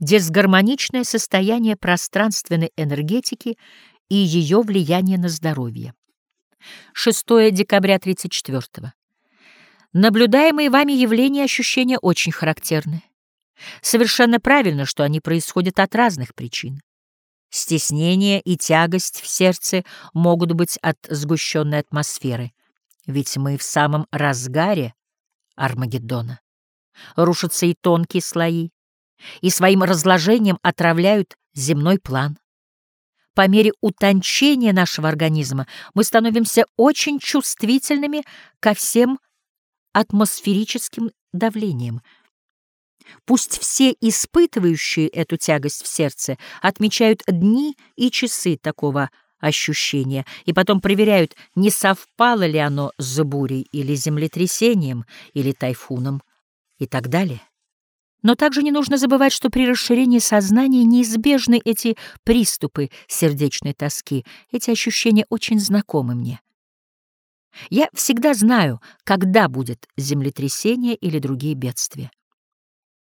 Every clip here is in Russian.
дисгармоничное состояние пространственной энергетики и ее влияние на здоровье. 6 декабря 34 -го. Наблюдаемые вами явления и ощущения очень характерны. Совершенно правильно, что они происходят от разных причин. Стеснение и тягость в сердце могут быть от сгущенной атмосферы, ведь мы в самом разгаре Армагеддона. Рушатся и тонкие слои, и своим разложением отравляют земной план. По мере утончения нашего организма мы становимся очень чувствительными ко всем атмосферическим давлениям. Пусть все испытывающие эту тягость в сердце отмечают дни и часы такого ощущения и потом проверяют, не совпало ли оно с бурей или землетрясением или тайфуном и так далее. Но также не нужно забывать, что при расширении сознания неизбежны эти приступы сердечной тоски, эти ощущения очень знакомы мне. Я всегда знаю, когда будет землетрясение или другие бедствия.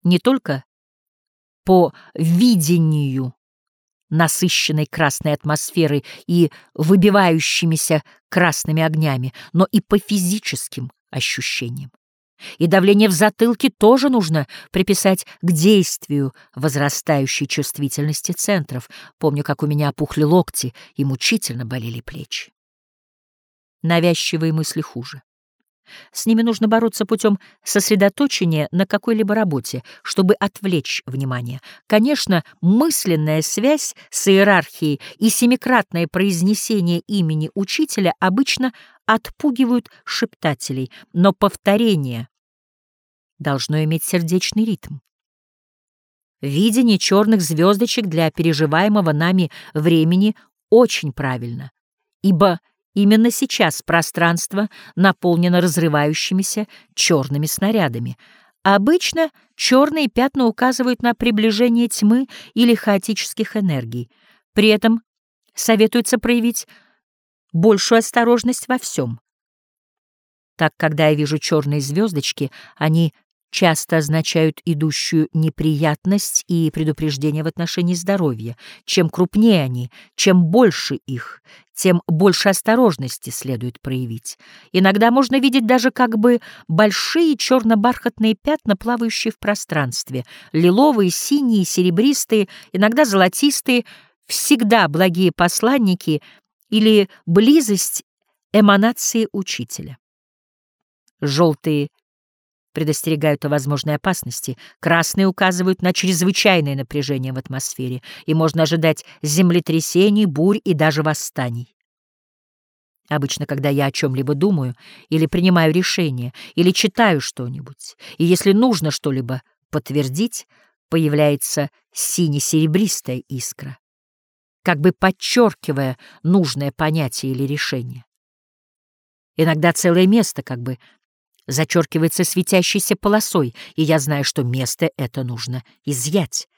Не только по видению насыщенной красной атмосферы и выбивающимися красными огнями, но и по физическим ощущениям. И давление в затылке тоже нужно приписать к действию возрастающей чувствительности центров. Помню, как у меня опухли локти и мучительно болели плечи. Навязчивые мысли хуже. С ними нужно бороться путем сосредоточения на какой-либо работе, чтобы отвлечь внимание. Конечно, мысленная связь с иерархией и семикратное произнесение имени учителя обычно отпугивают шептателей, но повторение должно иметь сердечный ритм. Видение черных звездочек для переживаемого нами времени очень правильно, ибо именно сейчас пространство наполнено разрывающимися черными снарядами. Обычно черные пятна указывают на приближение тьмы или хаотических энергий. При этом советуется проявить большую осторожность во всем. Так, когда я вижу черные звездочки, они часто означают идущую неприятность и предупреждение в отношении здоровья. Чем крупнее они, чем больше их, тем больше осторожности следует проявить. Иногда можно видеть даже как бы большие черно-бархатные пятна, плавающие в пространстве, лиловые, синие, серебристые, иногда золотистые, всегда благие посланники или близость эманации учителя. Желтые предостерегают о возможной опасности, красные указывают на чрезвычайное напряжение в атмосфере, и можно ожидать землетрясений, бурь и даже восстаний. Обычно, когда я о чем-либо думаю, или принимаю решение, или читаю что-нибудь, и если нужно что-либо подтвердить, появляется сине-серебристая искра, как бы подчеркивая нужное понятие или решение. Иногда целое место как бы зачеркивается светящейся полосой, и я знаю, что место это нужно изъять.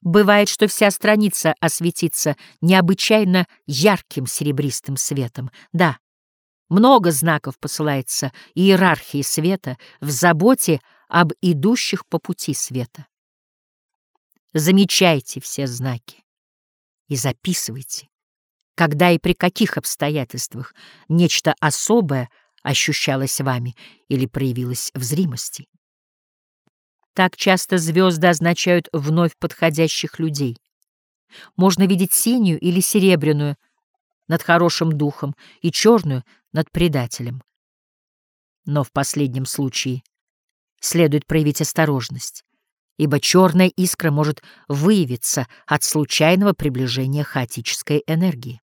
Бывает, что вся страница осветится необычайно ярким серебристым светом. Да, много знаков посылается иерархии света в заботе об идущих по пути света. Замечайте все знаки и записывайте, когда и при каких обстоятельствах нечто особое — ощущалось вами или проявилось в зримости. Так часто звезды означают вновь подходящих людей. Можно видеть синюю или серебряную над хорошим духом и черную над предателем. Но в последнем случае следует проявить осторожность, ибо черная искра может выявиться от случайного приближения хаотической энергии.